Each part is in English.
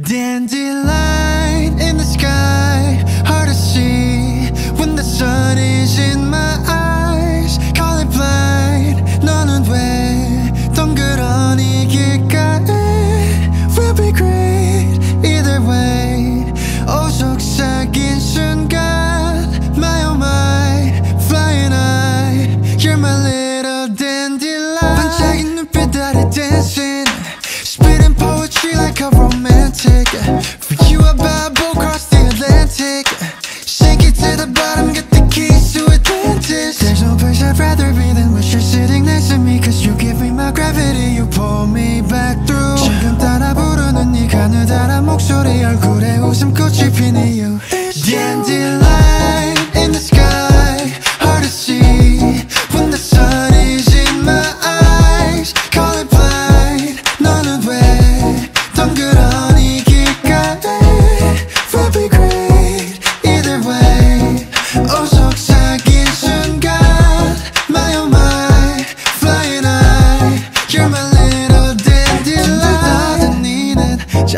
Dandelion in the sky, to me. Cause you give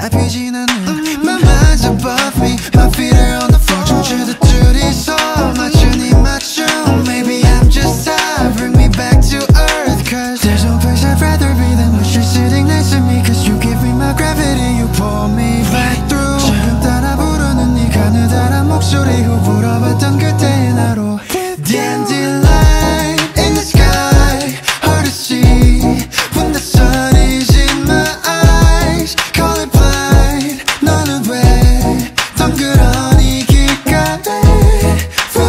I 피지는 My mind's above me My feet are on the floor. 춤추듯 둘이서. 맞추니 맞춰 Maybe I'm just high Bring me back to earth. Cause there's no place I'd rather be than when she's sitting next to me. Cause you give me my gravity. You pull me right through. 따라 부르는 목소리. 그때의 나로.